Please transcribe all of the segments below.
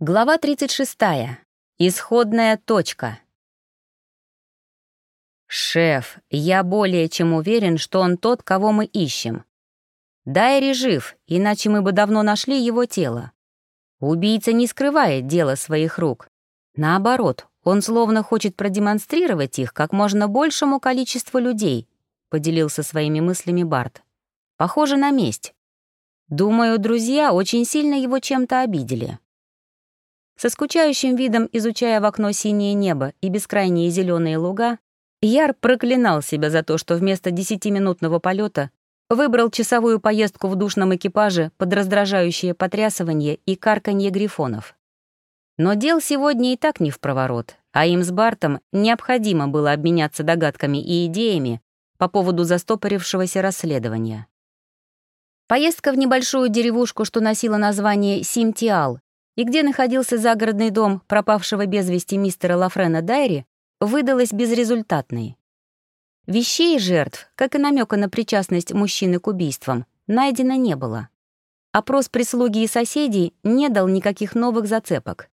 Глава 36. Исходная точка. «Шеф, я более чем уверен, что он тот, кого мы ищем. Дайри жив, иначе мы бы давно нашли его тело. Убийца не скрывает дело своих рук. Наоборот, он словно хочет продемонстрировать их как можно большему количеству людей», — поделился своими мыслями Барт. «Похоже на месть. Думаю, друзья очень сильно его чем-то обидели». Со скучающим видом, изучая в окно синее небо и бескрайние зеленые луга, Яр проклинал себя за то, что вместо десятиминутного полета выбрал часовую поездку в душном экипаже под раздражающее потрясывание и карканье грифонов. Но дел сегодня и так не в проворот, а им с Бартом необходимо было обменяться догадками и идеями по поводу застопорившегося расследования. Поездка в небольшую деревушку, что носила название Симтиал, и где находился загородный дом пропавшего без вести мистера Лафрена Дайри, выдалась безрезультатной. Вещей жертв, как и намека на причастность мужчины к убийствам, найдено не было. Опрос прислуги и соседей не дал никаких новых зацепок.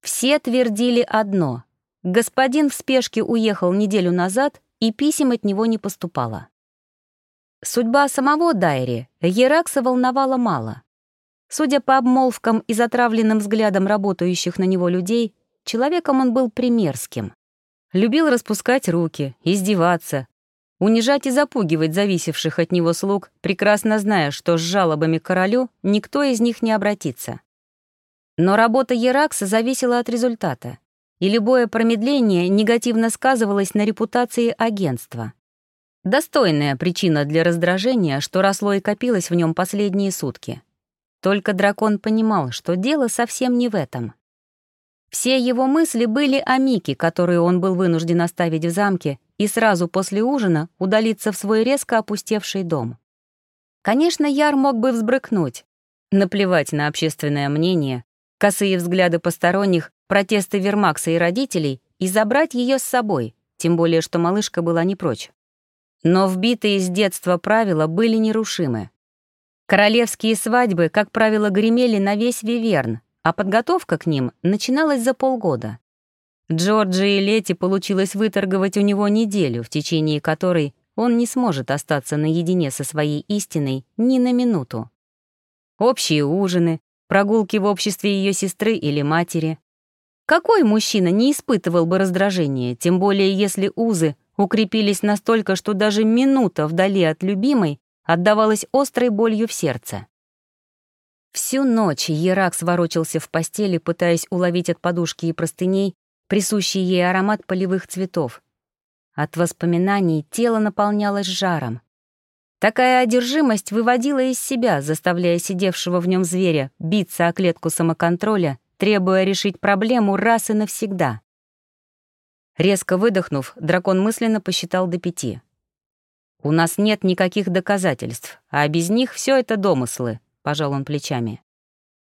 Все твердили одно — господин в спешке уехал неделю назад, и писем от него не поступало. Судьба самого Дайри Еракса волновала мало. Судя по обмолвкам и затравленным взглядам работающих на него людей, человеком он был примерским. Любил распускать руки, издеваться, унижать и запугивать зависевших от него слуг, прекрасно зная, что с жалобами королю никто из них не обратится. Но работа Еракса зависела от результата, и любое промедление негативно сказывалось на репутации агентства. Достойная причина для раздражения, что росло и копилось в нем последние сутки. Только дракон понимал, что дело совсем не в этом. Все его мысли были о Мике, которую он был вынужден оставить в замке и сразу после ужина удалиться в свой резко опустевший дом. Конечно, Яр мог бы взбрыкнуть, наплевать на общественное мнение, косые взгляды посторонних, протесты Вермакса и родителей и забрать ее с собой, тем более что малышка была не прочь. Но вбитые с детства правила были нерушимы. Королевские свадьбы, как правило, гремели на весь Виверн, а подготовка к ним начиналась за полгода. Джорджи и Лети получилось выторговать у него неделю, в течение которой он не сможет остаться наедине со своей истиной ни на минуту. Общие ужины, прогулки в обществе ее сестры или матери. Какой мужчина не испытывал бы раздражения, тем более если узы укрепились настолько, что даже минута вдали от любимой отдавалась острой болью в сердце. Всю ночь Еракс ворочался в постели, пытаясь уловить от подушки и простыней присущий ей аромат полевых цветов. От воспоминаний тело наполнялось жаром. Такая одержимость выводила из себя, заставляя сидевшего в нем зверя биться о клетку самоконтроля, требуя решить проблему раз и навсегда. Резко выдохнув, дракон мысленно посчитал до пяти. «У нас нет никаких доказательств, а без них все это домыслы», — пожал он плечами.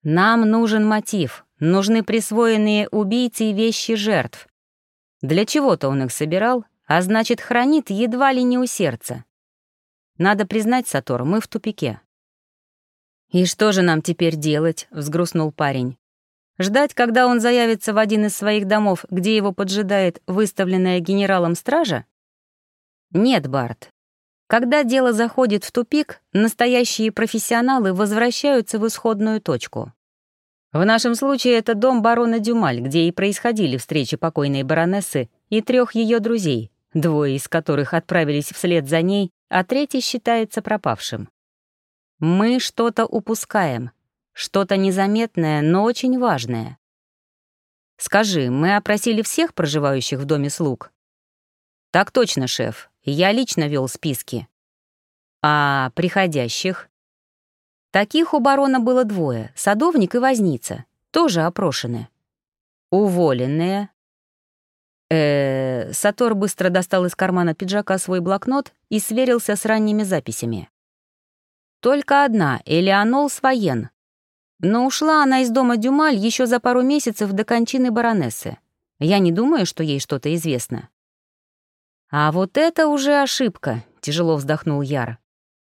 «Нам нужен мотив, нужны присвоенные убийцы и вещи жертв. Для чего-то он их собирал, а значит, хранит едва ли не у сердца. Надо признать, Сатор, мы в тупике». «И что же нам теперь делать?» — взгрустнул парень. «Ждать, когда он заявится в один из своих домов, где его поджидает выставленная генералом стража?» «Нет, Барт, когда дело заходит в тупик, настоящие профессионалы возвращаются в исходную точку. В нашем случае это дом барона Дюмаль, где и происходили встречи покойной баронессы и трех ее друзей, двое из которых отправились вслед за ней, а третий считается пропавшим. Мы что-то упускаем, что-то незаметное, но очень важное. Скажи, мы опросили всех проживающих в доме слуг? Так точно, шеф. Я лично вел списки. А приходящих? Таких у барона было двое, садовник и возница, тоже опрошены. Уволенные. Э, Сатор быстро достал из кармана пиджака свой блокнот и сверился с ранними записями. Только одна, Элеонол Своен. Но ушла она из дома Дюмаль еще за пару месяцев до кончины баронессы. Я не думаю, что ей что-то известно. «А вот это уже ошибка», — тяжело вздохнул Яр.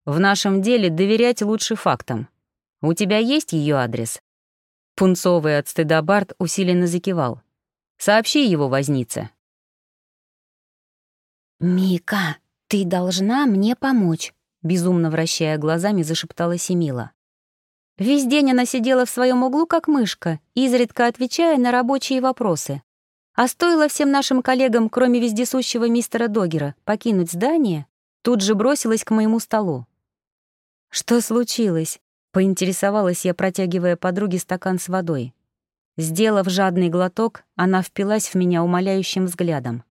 «В нашем деле доверять лучше фактам. У тебя есть ее адрес?» Пунцовый от стыда Барт усиленно закивал. «Сообщи его вознице». «Мика, ты должна мне помочь», — безумно вращая глазами, зашептала Семила. Весь день она сидела в своем углу, как мышка, изредка отвечая на рабочие вопросы. А стоило всем нашим коллегам, кроме вездесущего мистера Догера, покинуть здание, тут же бросилась к моему столу. «Что случилось?» — поинтересовалась я, протягивая подруге стакан с водой. Сделав жадный глоток, она впилась в меня умоляющим взглядом.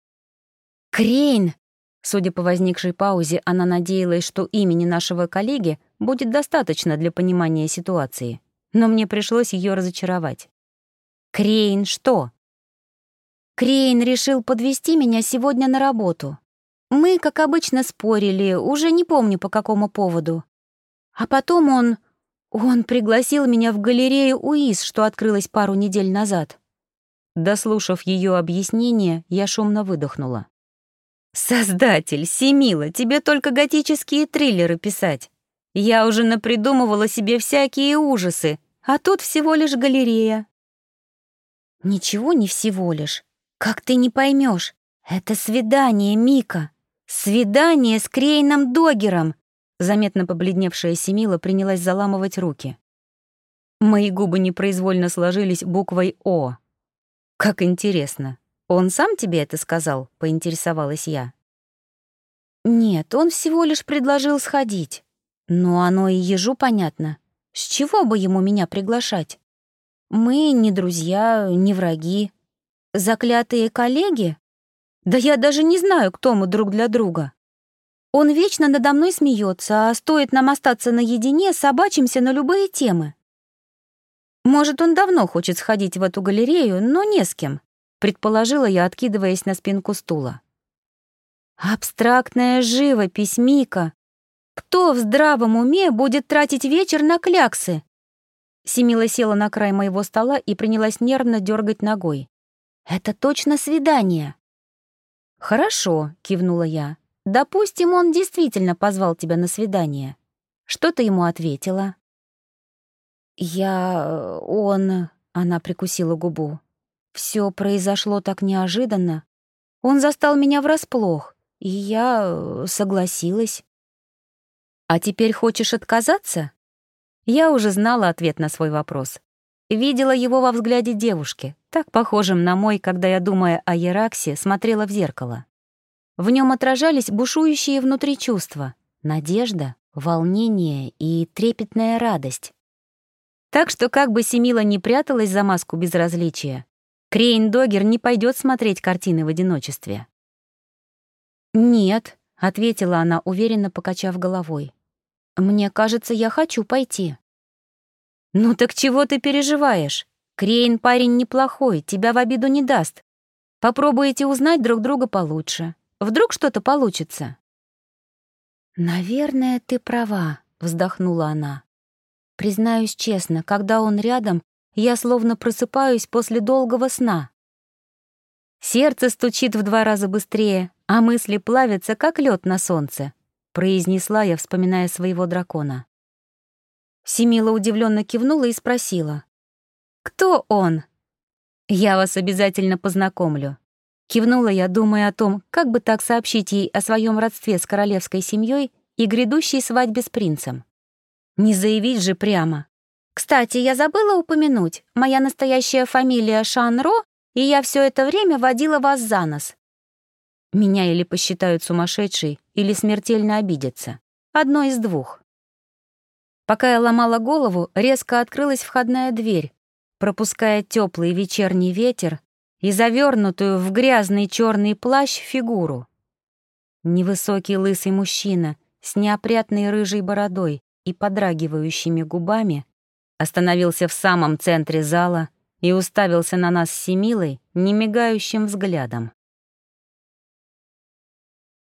«Крейн!» Судя по возникшей паузе, она надеялась, что имени нашего коллеги будет достаточно для понимания ситуации. Но мне пришлось ее разочаровать. «Крейн что?» «Крейн решил подвести меня сегодня на работу. Мы, как обычно, спорили, уже не помню по какому поводу. А потом он... Он пригласил меня в галерею УИС, что открылась пару недель назад». Дослушав ее объяснение, я шумно выдохнула. «Создатель, Семила, тебе только готические триллеры писать. Я уже напридумывала себе всякие ужасы, а тут всего лишь галерея». «Ничего не всего лишь. Как ты не поймешь? Это свидание, Мика. Свидание с Крейном Догером!» Заметно побледневшая Семила принялась заламывать руки. Мои губы непроизвольно сложились буквой «О». «Как интересно. Он сам тебе это сказал?» — поинтересовалась я. «Нет, он всего лишь предложил сходить. Но оно и ежу понятно. С чего бы ему меня приглашать? Мы не друзья, не враги. Заклятые коллеги? Да я даже не знаю, кто мы друг для друга. Он вечно надо мной смеется, а стоит нам остаться наедине, собачимся на любые темы. Может, он давно хочет сходить в эту галерею, но не с кем, предположила я, откидываясь на спинку стула. Абстрактная живопись, Мика. Кто в здравом уме будет тратить вечер на кляксы? Семила села на край моего стола и принялась нервно дергать ногой. «Это точно свидание». «Хорошо», — кивнула я. Допустим, он действительно позвал тебя на свидание. Что ты ему ответила? Я... он... Она прикусила губу. Все произошло так неожиданно. Он застал меня врасплох, и я э, согласилась. А теперь хочешь отказаться? Я уже знала ответ на свой вопрос. Видела его во взгляде девушки, так похожим на мой, когда я, думая о Ераксе, смотрела в зеркало. В нем отражались бушующие внутри чувства — надежда, волнение и трепетная радость. Так что как бы Семила не пряталась за маску безразличия, Крейн Догер не пойдет смотреть картины в одиночестве. «Нет», — ответила она, уверенно покачав головой. «Мне кажется, я хочу пойти». «Ну так чего ты переживаешь? Крейн парень неплохой, тебя в обиду не даст. Попробуйте узнать друг друга получше. Вдруг что-то получится?» «Наверное, ты права», — вздохнула она. «Признаюсь честно, когда он рядом, я словно просыпаюсь после долгого сна. Сердце стучит в два раза быстрее, а мысли плавятся, как лед на солнце», — произнесла я, вспоминая своего дракона. Семила удивленно кивнула и спросила. «Кто он?» «Я вас обязательно познакомлю. Кивнула я, думая о том, как бы так сообщить ей о своем родстве с королевской семьей и грядущей свадьбе с принцем. Не заявить же прямо. Кстати, я забыла упомянуть, моя настоящая фамилия Шанро, и я все это время водила вас за нос. Меня или посчитают сумасшедшей, или смертельно обидятся. Одно из двух. Пока я ломала голову, резко открылась входная дверь, пропуская теплый вечерний ветер и завернутую в грязный черный плащ фигуру. Невысокий лысый мужчина с неопрятной рыжей бородой и подрагивающими губами остановился в самом центре зала и уставился на нас с Семилой немигающим взглядом.